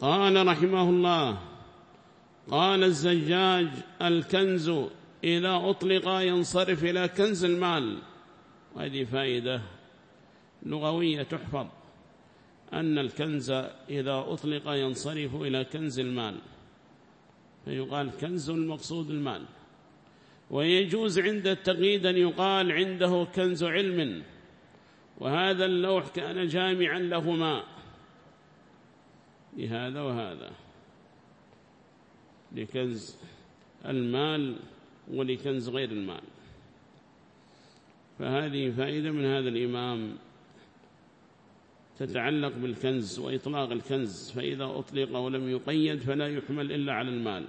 قال رحمه الله قال الزجاج الكنز إذا أطلق ينصرف إلى كنز المال. وهذه فائدة لغوية تحفظ أن الكنز إذا أطلق ينصرف إلى كنز المال. فيقال كنز المقصود المال. ويجوز عند التقييد أن يقال عنده كنز علم. وهذا اللوح كان جامعا لهما. لهذا وهذا. لكنز المال ولكنز غير المال. فهذه فائدة من هذا الإمام تتعلق بالكنز وإطلاق الكنز. فإذا أطلق ولم يقيد فلا يحمل إلا على المال.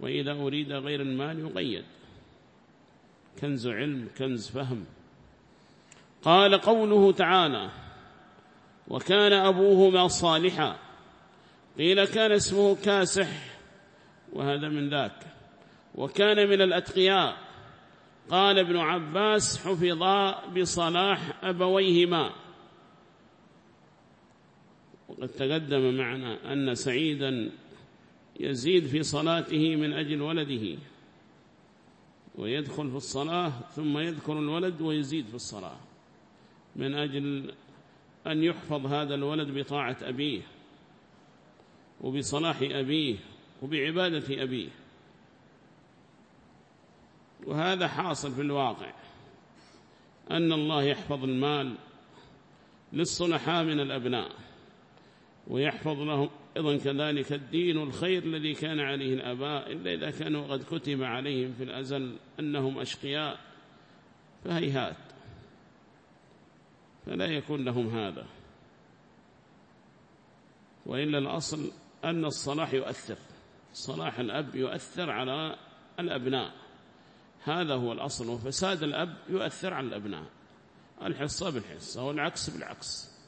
وإذا أريد غير المال يقيد. كنز علم كنز فهم. قال قوله تعالى وكان أبوهما صالحا قيل كان اسمه كاسح وهذا من ذاك. وكان من الأتقياء. قال ابن عباس حفظا بصلاح أبويهما. وقد تقدم معنا أن سعيدا يزيد في صلاته من أجل ولده ويدخل في الصلاة ثم يذكر الولد ويزيد في الصلاة من أجل أن يحفظ هذا الولد بطاعة أبيه. وبصلاح أبيه وبعبادة أبيه. وهذا حاصل في الواقع أن الله يحفظ المال للصلحاء من الأبناء ويحفظ لهم أيضا كذلك الدين والخير الذي كان عليه الأباء إلا إذا كانوا قد كتب عليهم في الأزل أنهم أشقياء فهيهات. فلا يكون لهم هذا. وإلا الأصل أن الصلاح يؤثر. صلاح الأب يؤثر على الأبناء. هذا هو الأصل. وفساد الأب يؤثر على الأبناء. الحصة بالحصة والعكس بالعكس.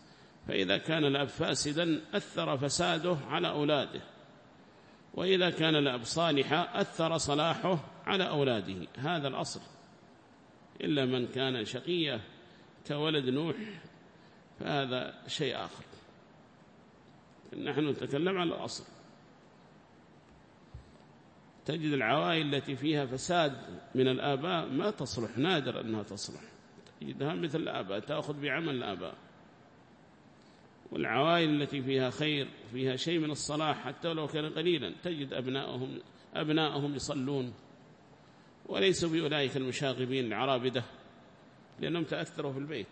فإذا كان الأب فاسدا أثر فساده على أولاده. وإذا كان الأب صالحا أثر صلاحه على أولاده. هذا الأصل. إلا من كان شقيا كولد نوح فهذا شيء آخر. نحن نتكلم على الأصل. تجد العوائل التي فيها فساد من الآباء ما تصلح نادر أنها تصلح. تجدها مثل الآباء تأخذ بعمل الآباء. والعوائل التي فيها خير فيها شيء من الصلاح حتى لو كان قليلا تجد أبنائهم, أبنائهم يصلون. وليسوا بأولئك المشاغبين العرابدة لأنهم تأثروا في البيت.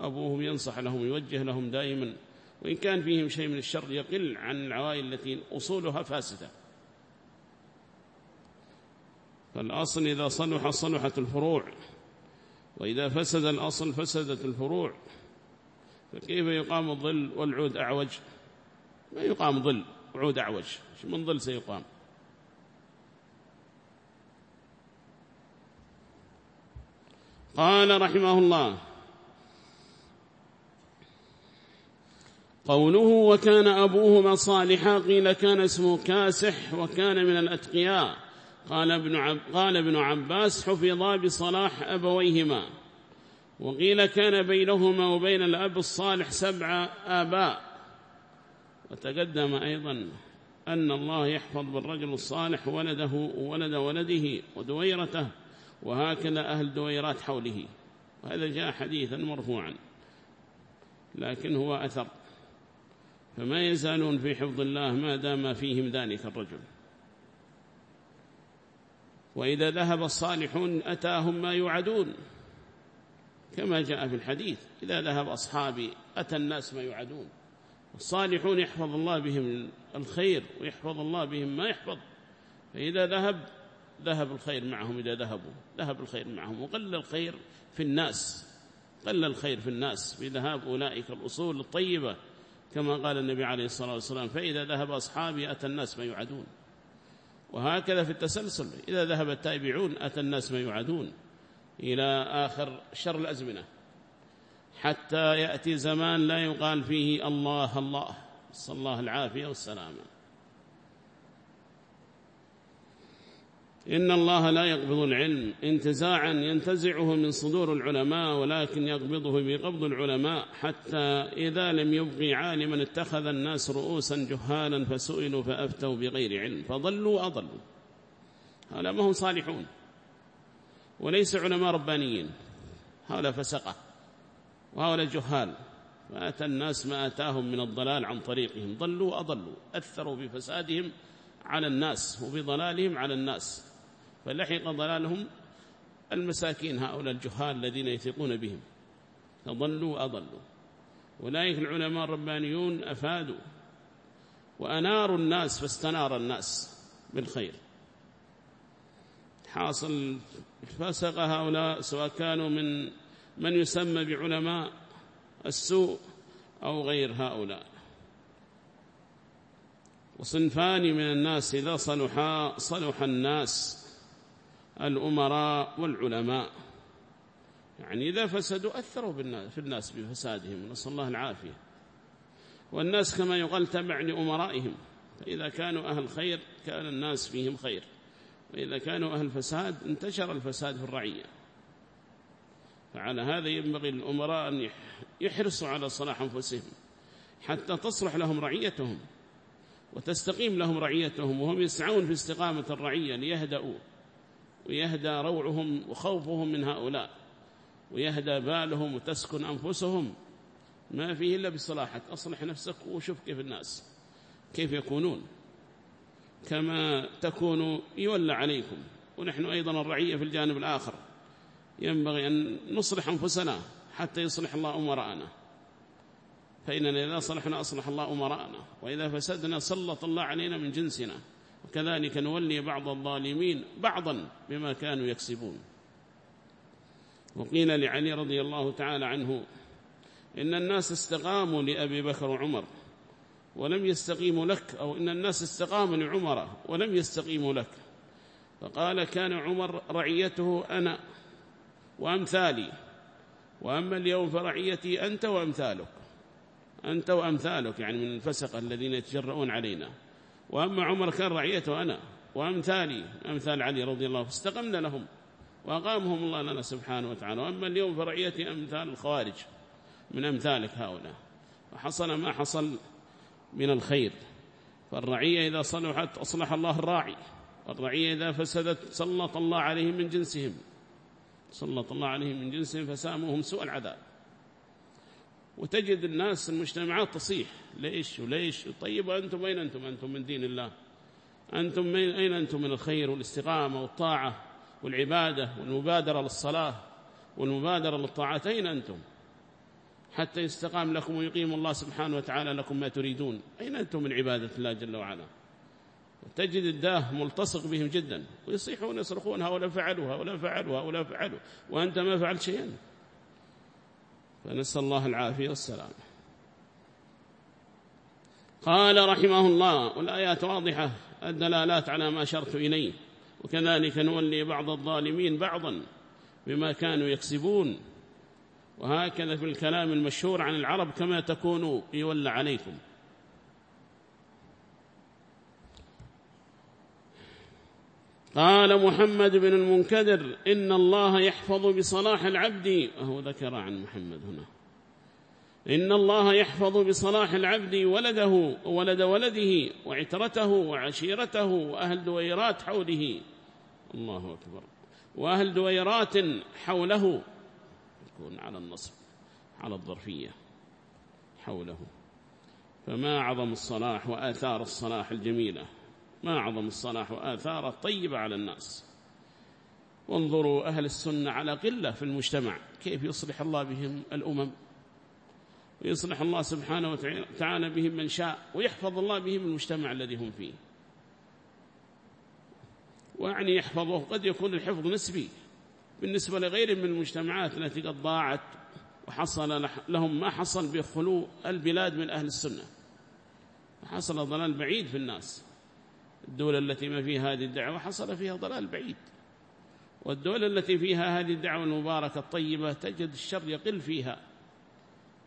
أبوهم ينصح لهم يوجه لهم دائما وإن كان فيهم شيء من الشر يقل عن العوائل التي أصولها فاسدة. فالأصل إذا صلح صلحت الفروع وإذا فسد الأصل فسدت الفروع. فكيف يقام الظل والعود أعوج؟ ما يقام ظل وعود أعوج. من ظل سيقام؟ قال رحمه الله قوله وكان أبوهما صالحا قيل كان اسمه كاسح وكان من الأتقياء. قال ابن, عب قال ابن عباس حفظا بصلاح أبويهما. وقيل كان بينهما وبين الأب الصالح سبع آباء. وتقدم أيضا أن الله يحفظ بالرجل الصالح ولده وولد ولده ودويرته وهكذا أهل دويرات حوله. وهذا جاء حديثا مرفوعا لكن هو أثر. فما يزالون في حفظ الله ما دام فيهم ذلك الرجل. وإذا ذهب الصالحون أتاهم ما يوعدون كما جاء في الحديث إذا ذهب أصحابي أتى الناس ما يوعدون. الصالحون يحفظ الله بهم الخير ويحفظ الله بهم ما يحفظ. فإذا ذهب ذهب الخير معهم إذا ذهبوا ذهب الخير معهم. وقل الخير في الناس قل الخير في الناس. بذهاب أولئك الأصول الطيبة. كما قال النبي عليه الصلاة والسلام فإذا ذهب أصحابي أتى الناس ما يعدون وهكذا في التسلسل إذا ذهب التابعون أتى الناس ما يعدون إلى آخر شر الأزمنة. حتى يأتي زمان لا يقال فيه الله الله صلى الله العافية والسلامة. إن الله لا يقبض العلم. انتزاعا ينتزعه من صدور العلماء ولكن يقبضه بقبض العلماء. حتى إذا لم يبقي عالما اتخذ الناس رؤوسا جهالا فسئلوا فأفتوا بغير علم. فضلوا أضلوا هؤلاء ما هم صالحون. وليس علماء ربانيين. هؤلاء فسقة. وهؤلاء جهال. فأتى الناس ما أتاهم من الضلال عن طريقهم. ضلوا أضلوا أثروا بفسادهم على الناس وبضلالهم على الناس. فلحق ضلالهم المساكين هؤلاء الجهال الذين يثقون بهم. فضلوا أضلوا أولئك العلماء الربانيون أفادوا. وأناروا الناس فاستنار الناس بالخير. حاصل فسق هؤلاء سواء كانوا من من يسمى بعلماء السوء أو غير هؤلاء. وصنفان من الناس إذا صلحا صلح الناس الأمراء والعلماء. يعني إذا فسدوا أثروا في الناس بفسادهم نسأل الله العافية. والناس كما يقال تبع لأمرائهم فإذا كانوا أهل خير كان الناس فيهم خير. وإذا كانوا أهل فساد انتشر الفساد في الرعية. فعلى هذا ينبغي الأمراء أن يحرصوا على صلاح أنفسهم. حتى تصلح لهم رعيتهم. وتستقيم لهم رعيتهم. وهم يسعون في استقامة الرعية ليهدأوا. ويهدى روعهم وخوفهم من هؤلاء ويهدى بالهم وتسكن أنفسهم. ما فيه إلا بصلاحك أصلح نفسك وشوف كيف الناس كيف يكونون. كما تكون يولى عليكم. ونحن أيضا الرعية في الجانب الآخر. ينبغي أن نصلح أنفسنا حتى يصلح الله أمراءنا. فإننا إذا صلحنا أصلح الله أمراءنا وإذا فسدنا سلط الله علينا من جنسنا. وكذلك نولي بعض الظالمين بعضا بما كانوا يكسبون. وقيل لعلي رضي الله تعالى عنه إن الناس استقاموا لأبي بكر وعمر ولم يستقيموا لك أو إن الناس استقاموا لعمر ولم يستقيموا لك. فقال كان عمر رعيته أنا وأمثالي وأما اليوم فرعيتي أنت وأمثالك. أنت وأمثالك يعني من الفسق الذين يتجرؤون علينا. وأما عمر كان رعيته أنا وأمثالي أمثال علي رضي الله فاستقمنا لهم وأقامهم الله لنا سبحانه وتعالى. وأما اليوم فرعيتي أمثال الخوارج من أمثالك هؤلاء. وحصل ما حصل من الخير. فالرعية إذا صلحت أصلح الله الراعي والرعية إذا فسدت سلط الله عليهم من جنسهم. سلط الله عليهم من جنسهم فساموهم سوء العذاب. وتجد الناس المجتمعات تصيح. ليش وليش؟ طيب أنتم أين أنتم؟ أنتم من دين الله. أنتم من أين أنتم من الخير والاستقامة والطاعة والعبادة والمبادرة للصلاة والمبادرة للطاعات؟ أين أنتم؟ حتى يستقام لكم ويقيم الله سبحانه وتعالى لكم ما تريدون. أين أنتم من عبادة الله جل وعلا؟ تجد الداه ملتصق بهم جدا. ويصيحون يصرخون هؤلاء فعلوا هؤلاء فعلوا هؤلاء فعلوا. وأنت ما فعلت شيئا. فنسأل الله العافية والسلام. قال رحمه الله والآيات واضحة الدلالات على ما شرت إليه وكذلك نولي بعض الظالمين بعضا بما كانوا يكسبون. وهكذا في الكلام المشهور عن العرب كما تكونوا يولى عليكم. قال محمد بن المنكدر إن الله يحفظ بصلاح العبد وهو ذكر عن محمد هنا. إن الله يحفظ بصلاح العبد ولده وولد ولده وعترته وعشيرته وأهل دويرات حوله. الله أكبر. وأهل دويرات حوله. يكون على النصب على الظرفية حوله. فما عظم الصلاح وآثار الصلاح الجميلة. ما أعظم الصلاح وآثاره الطيبة على الناس. وانظروا أهل السنة على قلة في المجتمع كيف يصلح الله بهم الأمم ويصلح الله سبحانه وتعالى بهم من شاء ويحفظ الله بهم المجتمع الذي هم فيه. وعني يحفظه قد يكون الحفظ نسبي بالنسبة لغير من المجتمعات التي قد ضاعت وحصل لهم ما حصل بخلو البلاد من أهل السنة. حصل ضلال بعيد في الناس. الدولة التي ما فيها هذه الدعوة حصل فيها ضلال بعيد. والدولة التي فيها هذه الدعوة المباركة الطيبة تجد الشر يقل فيها.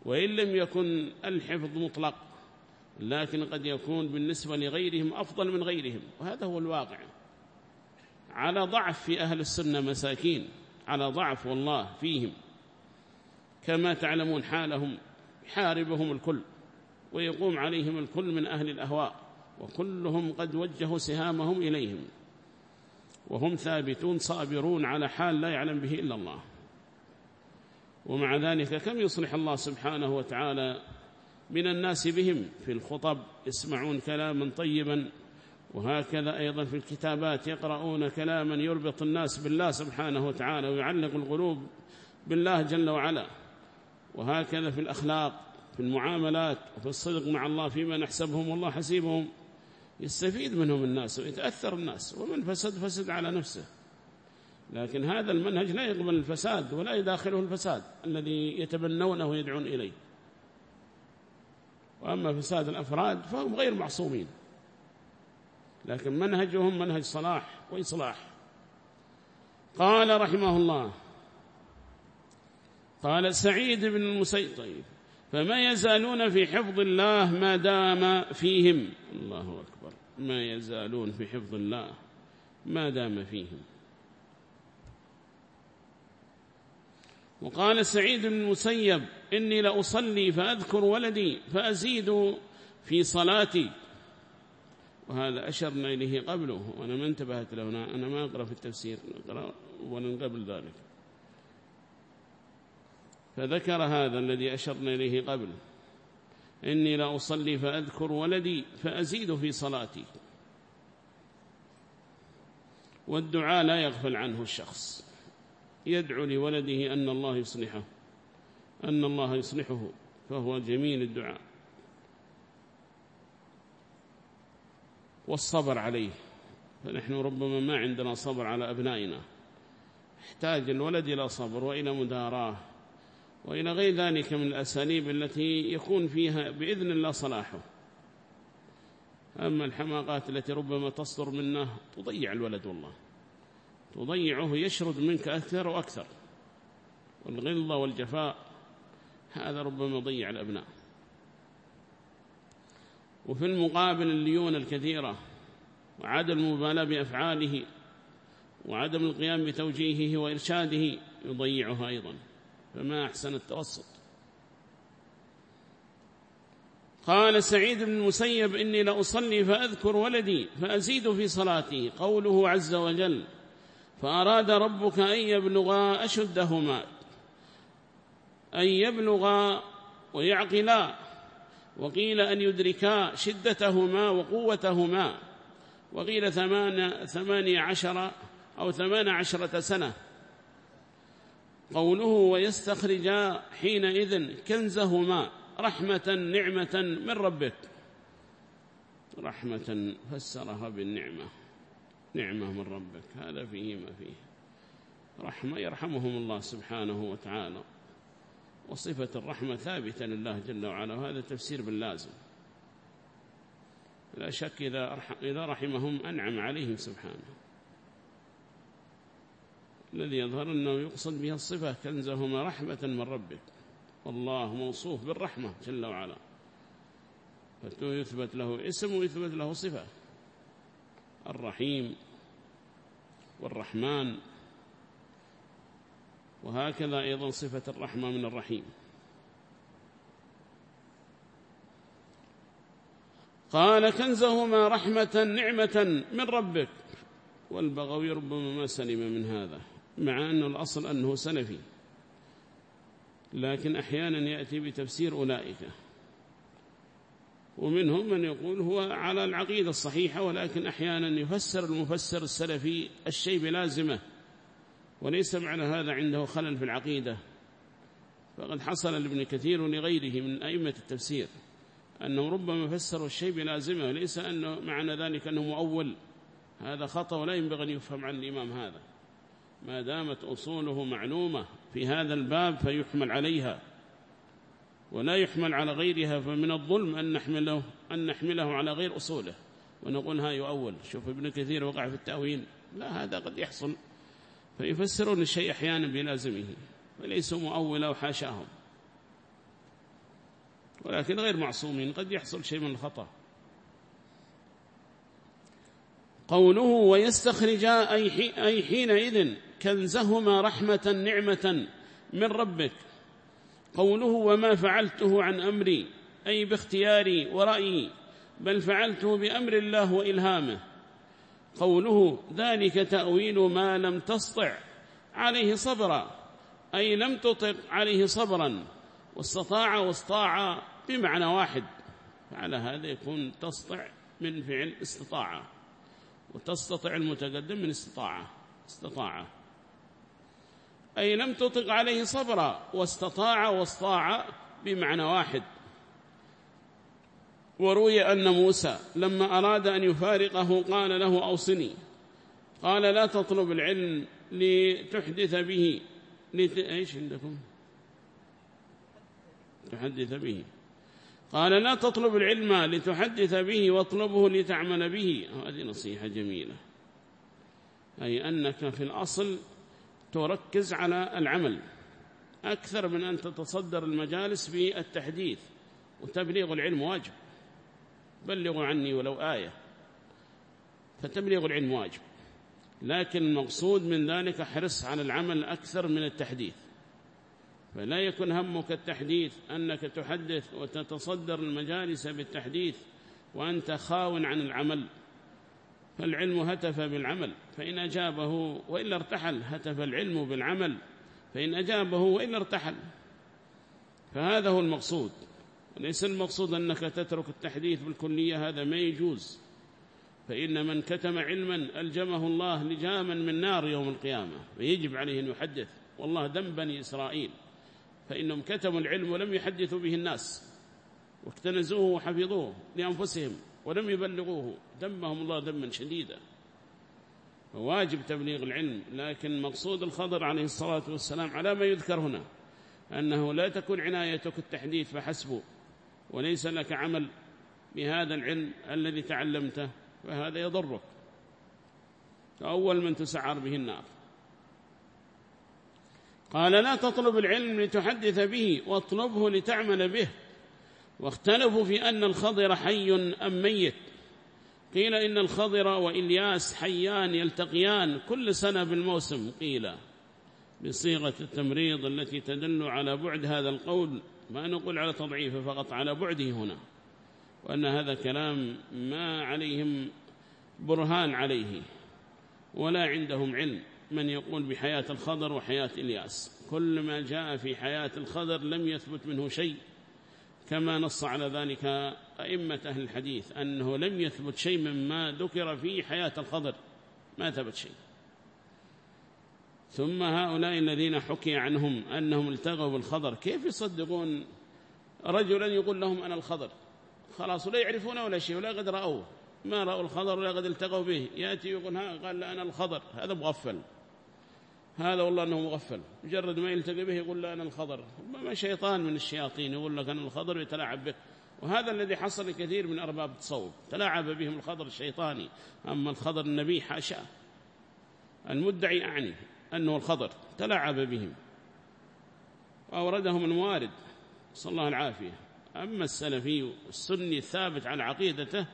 وإن لم يكن الحفظ مطلق لكن قد يكون بالنسبة لغيرهم أفضل من غيرهم. وهذا هو الواقع. على ضعف في أهل السنة مساكين على ضعف والله فيهم. كما تعلمون حالهم يحاربهم الكل ويقوم عليهم الكل من أهل الأهواء. وكلهم قد وجهوا سهامهم إليهم. وهم ثابتون صابرون على حال لا يعلم به إلا الله. ومع ذلك كم يصلح الله سبحانه وتعالى من الناس بهم؟ في الخطب يسمعون كلاما طيبا وهكذا أيضا في الكتابات يقرؤون كلاما يربط الناس بالله سبحانه وتعالى ويعلق القلوب بالله جل وعلا. وهكذا في الأخلاق في المعاملات وفي الصدق مع الله فيما نحسبهم والله حسيبهم. يستفيد منهم الناس ويتأثر الناس ومن فسد فسد على نفسه. لكن هذا المنهج لا يقبل الفساد ولا يداخله الفساد الذي يتبنونه ويدعون إليه. وأما فساد الأفراد فهم غير معصومين. لكن منهجهم منهج صلاح وإصلاح. قال رحمه الله قال سعيد بن المسيب طيب فما يزالون في حفظ الله ما دام فيهم. الله أكبر. ما يزالون في حفظ الله ما دام فيهم. وقال سعيد بن المسيب إني لأصلي فأذكر ولدي فأزيد في صلاتي. وهذا أشرنا إليه قبله. وأنا ما انتبهت له. أنا ما أقرأ في التفسير. أقرأ ولا قبل ذلك. فذكر هذا الذي أشرنا إليه قبل. إني لا أصلي فأذكر ولدي فأزيد في صلاتي. والدعاء لا يغفل عنه الشخص. يدعو لولده أن الله يصلحه أن الله يصلحه فهو جميل الدعاء. والصبر عليه. فنحن ربما ما عندنا صبر على أبنائنا. احتاج الولد إلى صبر وإلى مداراة. وإلى غير ذلك من الأساليب التي يكون فيها بإذن الله صلاحه. أما الحماقات التي ربما تصدر منه تضيع الولد والله. تضيعه يشرد منك أكثر وأكثر. والغلظة والجفاء هذا ربما يضيع الأبناء. وفي المقابل الليون الكثيرة وعدم المبالاة بأفعاله وعدم القيام بتوجيهه وإرشاده يضيعه أيضا. فما أحسن التوسط. قال سعيد بن المسيب إني لأصلي فأذكر ولدي فأزيد في صلاتي قوله عز وجل فأراد ربك أن يبلغا أشدهما أن يبلغا ويعقلا وقيل أن يدركا شدتهما وقوتهما وقيل ثمان ثمانية عشر أو ثمان عشرة سنة. قوله ويستخرجا حينئذ كنزهما رحمة نعمة من ربك رحمة فسرها بالنعمة نعمة من ربك. هذا فيه ما فيه. رحمة يرحمهم الله سبحانه وتعالى. وصفة الرحمة ثابتة لله جل وعلا وهذا تفسير باللازم. لا شك إذا, رحمهم أنعم عليهم سبحانه. الذي يظهر أنه يقصد بها الصفة كنزهما رحمة من ربك. والله موصوف بالرحمة جل وعلا. فيثبت له اسم ويثبت له صفة. الرحيم والرحمن. وهكذا أيضا صفة الرحمة من الرحيم. قال كنزهما رحمة نعمة من ربك. والبغوي ربما ما سلم من هذا. مع أن الأصل أنه سلفي. لكن أحيانا يأتي بتفسير أولئك. ومنهم من يقول هو على العقيدة الصحيحة ولكن أحيانا يفسر المفسر السلفي الشيء بلازمة وليس معنى هذا عنده خلل في العقيدة. فقد حصل لابن كثير ولغيره من أئمة التفسير أنه ربما فسروا الشيء بلازمة ليس أنه معنى ذلك أنه مؤول. هذا خطأ ولا ينبغي أن يفهم عن الإمام هذا. ما دامت أصوله معلومة في هذا الباب فيحمل عليها ولا يحمل على غيرها فمن الظلم أن نحمله, أن نحمله على غير أصوله. ونقول ها يؤول شوف ابن كثير وقع في التأويل. لا هذا قد يحصل. فيفسرون الشيء أحيانا بلازمه وليسوا مؤولة وحاشاهم. ولكن غير معصومين قد يحصل شيء من الخطأ. قوله ويستخرجا أي حينئذ كنزهما رحمة نعمة من ربك. قوله وما فعلته عن أمري أي باختياري ورأيي بل فعلته بأمر الله وإلهامه. قوله ذلك تأويل ما لم تسطع عليه صبرا أي لم تطق عليه صبرا واستطاع واستطاع بمعنى واحد فعلى هذا يكون تسطع من فعل استطاع وتستطع المتقدم من استطاعة استطاع. أي لم تطق عليه صبرا واستطاع واستطاع بمعنى واحد. وروي أن موسى لما أراد أن يفارقه قال له أوصني. قال لا تطلب العلم لتحدث به. لت... إيش عندكم؟ تحدث به. قال لا تطلب العلم لتحدث به واطلبه لتعمل به. هذه نصيحة جميلة. أي أنك في الأصل تركز على العمل. أكثر من أن تتصدر المجالس بالتحديث وتبليغ العلم واجب. بلغوا عني ولو آية. فتبليغ العلم واجب. لكن المقصود من ذلك حرص على العمل أكثر من التحديث. فلا يكن همك التحديث أنك تحدث وتتصدر المجالس بالتحديث وأنت خاو عن العمل. فالعلم هتف بالعمل فإن أجابه وإلا ارتحل هتف العلم بالعمل فإن أجابه وإلا ارتحل. فهذا هو المقصود. ليس المقصود أنك تترك التحديث بالكلية هذا ما يجوز. فإن من كتم علما ألجمه الله لجاما من نار يوم القيامة ويجب عليه أن يحدث. والله دم بني إسرائيل. فإنهم كتموا العلم ولم يحدثوا به الناس واكتنزوه وحفظوه لأنفسهم. ولم يبلغوه. دمهم الله دما شديدا. فواجب تبليغ العلم لكن مقصود الخضر عليه الصلاة والسلام على ما يذكر هنا أنه لا تكون عنايتك التحديث فحسبه وليس لك عمل بهذا العلم الذي تعلمته فهذا يضرك. فأول من تسعر به النار. قال لا تطلب العلم لتحدث به واطلبه لتعمل به. واختلفوا في أن الخضر حي أم ميت. قيل إن الخضر وإلياس حيان يلتقيان كل سنة بالموسم قيل بصيغة التمريض التي تدل على بعد هذا القول ما نقول على تضعيفه فقط على بعده هنا وأن هذا كلام ما عليهم برهان عليه ولا عندهم علم من يقول بحياة الخضر وحياة إلياس. كل ما جاء في حياة الخضر لم يثبت منه شيء. كما نص على ذلك أئمة أهل الحديث أنه لم يثبت شيء مما ذكر في حياة الخضر. ما ثبت شيء. ثم هؤلاء الذين حكي عنهم أنهم التغوا بالخضر كيف يصدقون؟ رجلا يقول لهم أنا الخضر. خلاص لا يعرفون ولا شيء ولا قد رأوه. ما رأوا الخضر ولا قد التقوا به. يأتي يقول ها قال أنا الخضر. هذا مغفل. هذا والله أنه مغفل. مجرد ما يلتقي به يقول لا أنا الخضر. ربما شيطان من الشياطين يقول لك أنا الخضر ويتلاعب به. وهذا الذي حصل كثير من أرباب التصوف تلاعب بهم الخضر الشيطاني. أما الخضر النبي حاشاه المدعي أعني أنه الخضر. تلاعب بهم. وأوردهم الموارد. صلى الله العافية. أما السلفي السني الثابت على عقيدته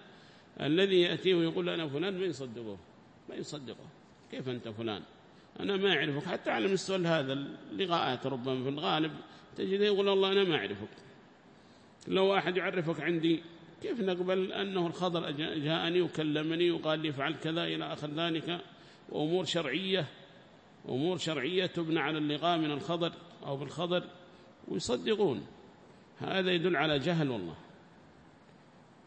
الذي يأتيه ويقول أنا فلان ما يصدقه. ما يصدقه. كيف أنت فلان؟ أنا ما أعرفك. حتى على مستوى هذا اللقاءات ربما في الغالب تجد يقول الله أنا ما أعرفك. لو أحد يعرفك عندي كيف نقبل أنه الخضر جاءني وكلمني وقال لي فعل كذا إلى آخر ذلك؟ وأمور شرعية أمور شرعية تبنى على اللقاء من الخضر أو بالخضر ويصدقون. هذا يدل على جهل والله.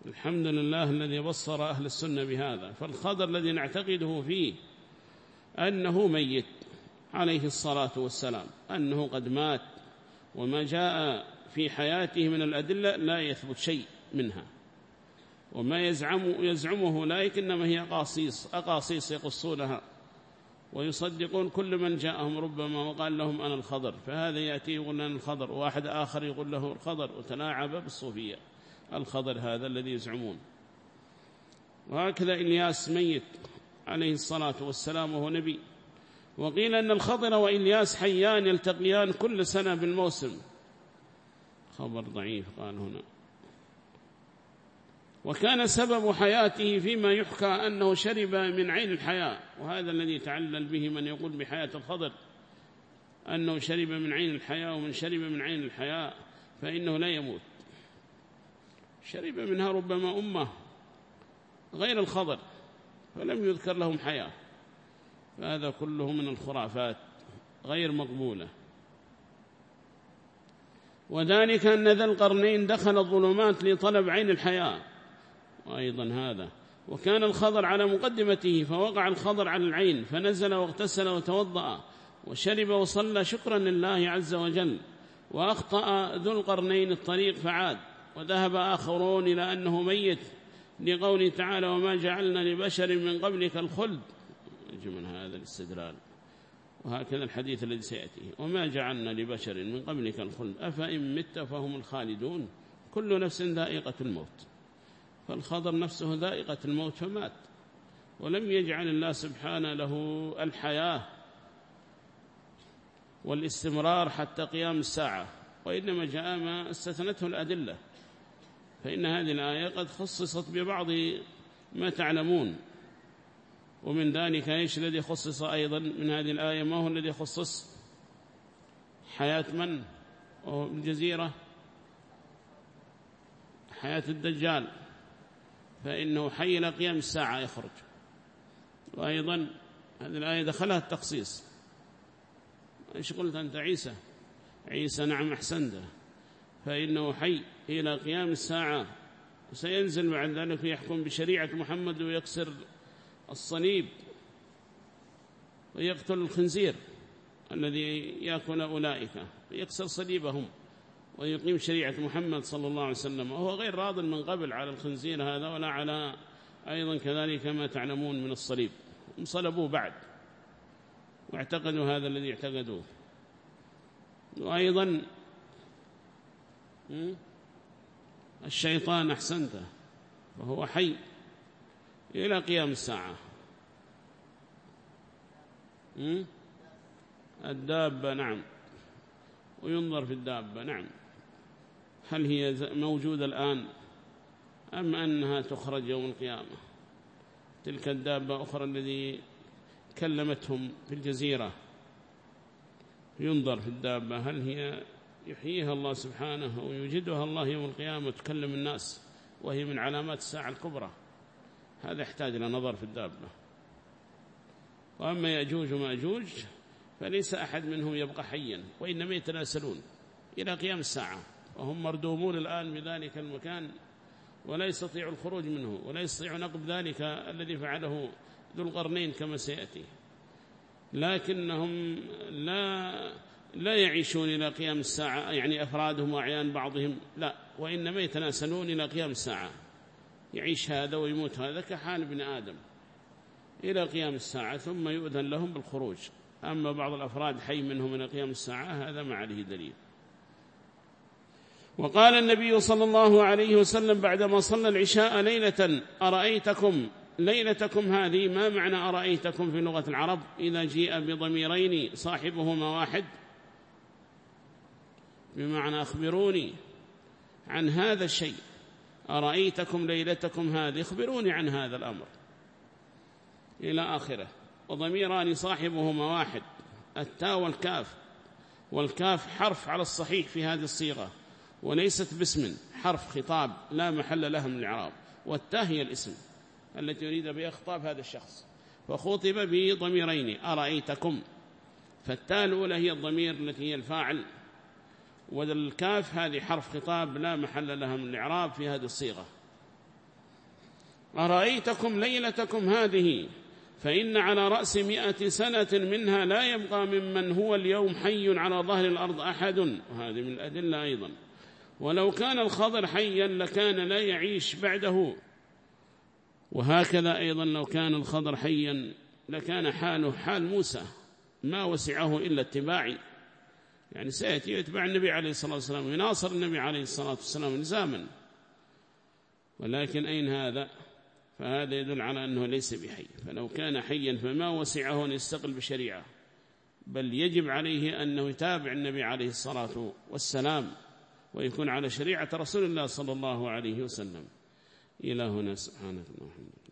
الحمد لله الذي بصر أهل السنة بهذا. فالخضر الذي نعتقده فيه أنه ميت عليه الصلاة والسلام أنه قد مات وما جاء في حياته من الأدلة لا يثبت شيء منها. وما يزعم يزعمه أولئك إنما هي أقاصيص أقاصيص يقصونها ويصدقون كل من جاءهم ربما وقال لهم أنا الخضر فهذا يأتي يقول أنا الخضر واحد آخر يقول له الخضر وتلاعب بالصوفية الخضر هذا الذي يزعمون. وهكذا إلياس ميت عليه الصلاة والسلام وهو نبي. وقيل أن الخضر وإلياس حيان يلتقيان كل سنة بالموسم. خبر ضعيف قال هنا. وكان سبب حياته فيما يحكى أنه شرب من عين الحياة. وهذا الذي تعلل به من يقول بحياة الخضر. أنه شرب من عين الحياة ومن شرب من عين الحياة فإنه لا يموت. شرب منها ربما أمة غير الخضر. فلم يذكر لهم حياة. فهذا كله من الخرافات غير مقبولة. وذلك أن ذا القرنين دخل الظلمات لطلب عين الحياة. وأيضا هذا. وكان الخضر على مقدمته فوقع الخضر على العين فنزل واغتسل وتوضأ وشرب وصلى شكرا لله عز وجل وأخطأ ذو القرنين الطريق فعاد وذهب آخرون إلى أنه ميت لقوله تعالى وما جعلنا لبشر من قبلك الخلد. من هذا الاستدلال. وهكذا الحديث الذي سيأتيه وما جعلنا لبشر من قبلك الخلد. أفإن مت فهم الخالدون. كل نفس ذائقة الموت. فالخضر نفسه ذائقة الموت فمات. ولم يجعل الله سبحانه له الحياة والاستمرار حتى قيام الساعة. وإنما جاء ما استثنته الأدلة. فإن هذه الآية قد خصصت ببعض ما تعلمون. ومن ذلك إيش الذي خصص أيضا من هذه الآية؟ ما هو الذي خصص؟ حياة من؟ وهو الجزيرة حياة الدجال. فإنه حي إلى قيام الساعة يخرج. وأيضا هذه الآية دخلها التخصيص. إيش قلت أنت؟ عيسى. عيسى نعم أحسنت. فإنه حي إلى قيام الساعة. وسينزل بعد ذلك يحكم بشريعة محمد ويكسر الصليب ويقتل الخنزير الذي يأكل أولئك ويكسر صليبهم ويقيم شريعة محمد صلى الله عليه وسلم. وهو غير راض من قبل على الخنزير هذا ولا على أيضا كذلك ما تعلمون من الصليب. هم صلبوه بعد واعتقدوا هذا الذي اعتقدوه. وأيضا الشيطان أحسنته وهو حي إلى قيام الساعة. الدابة نعم. وينظر في الدابة نعم. هل هي موجودة الآن أم أنها تخرج يوم القيامة؟ تلك الدابة أخرى الذي كلمتهم في الجزيرة. ينظر في الدابة هل هي يحييها الله سبحانه ويوجدها الله يوم القيامة تكلم الناس وهي من علامات الساعة الكبرى. هذا يحتاج إلى نظر في الدابة. وأما يأجوج ومأجوج فليس أحد منهم يبقى حيا وإنما يتناسلون إلى قيام الساعة وهم مردومون الآن بذلك المكان ولا يستطيع الخروج منه ولا يستطيع نقب ذلك الذي فعله ذو القرنين كما سيأتي. لكنهم لا لا يعيشون إلى قيام الساعة يعني أفرادهم وأعيان بعضهم لا وإنما يتناسلون إلى قيام الساعة. يعيش هذا ويموت هذا كحال ابن آدم. إلى قيام الساعة ثم يؤذن لهم بالخروج. أما بعض الأفراد حي منهم إلى قيام الساعة هذا ما عليه دليل. وقال النبي صلى الله عليه وسلم بعدما صلى العشاء ليلة أرأيتكم؟ ليلتكم هذه ما معنى أرأيتكم في لغة العرب؟ إذا جيء بضميرين صاحبهما واحد. بمعنى أخبروني عن هذا الشيء. أرأيتكم ليلتكم هذه؟ اخبروني عن هذا الأمر. إلى آخره. وضميران صاحبهما واحد التاء والكاف. والكاف حرف على الصحيح في هذه الصيغة وليست باسم حرف خطاب لا محل لها من الإعراب والتاء هي الاسم التي يريد بها خطاب هذا الشخص. فخطب بضميرين أرأيتكم؟ فالتاء الأولى هي الضمير التي هي الفاعل. والكاف هذه حرف خطاب لا محل لها من الإعراب في هذه الصيغة. أرأيتكم ليلتكم هذه؟ فإن على رأس مئة سنة منها لا يبقى ممن هو اليوم حي على ظهر الأرض أحد. وهذه من الأدلة أيضا. ولو كان الخضر حيا لكان لا يعيش بعده. وهكذا أيضا لو كان الخضر حيا لكان حاله حال موسى. ما وسعه إلا اتباعي. يعني سيأتي يتبع النبي عليه الصلاة والسلام ويناصر النبي عليه الصلاة والسلام نزاما. ولكن أين هذا؟ فهذا يدل على أنه ليس بحي. فلو كان حيا فما وسعه أن يستقل بشريعة. بل يجب عليه أنه يتابع النبي عليه الصلاة والسلام ويكون على شريعة رسول الله صلى الله عليه وسلم. إلى هنا اللهم وبحمدك.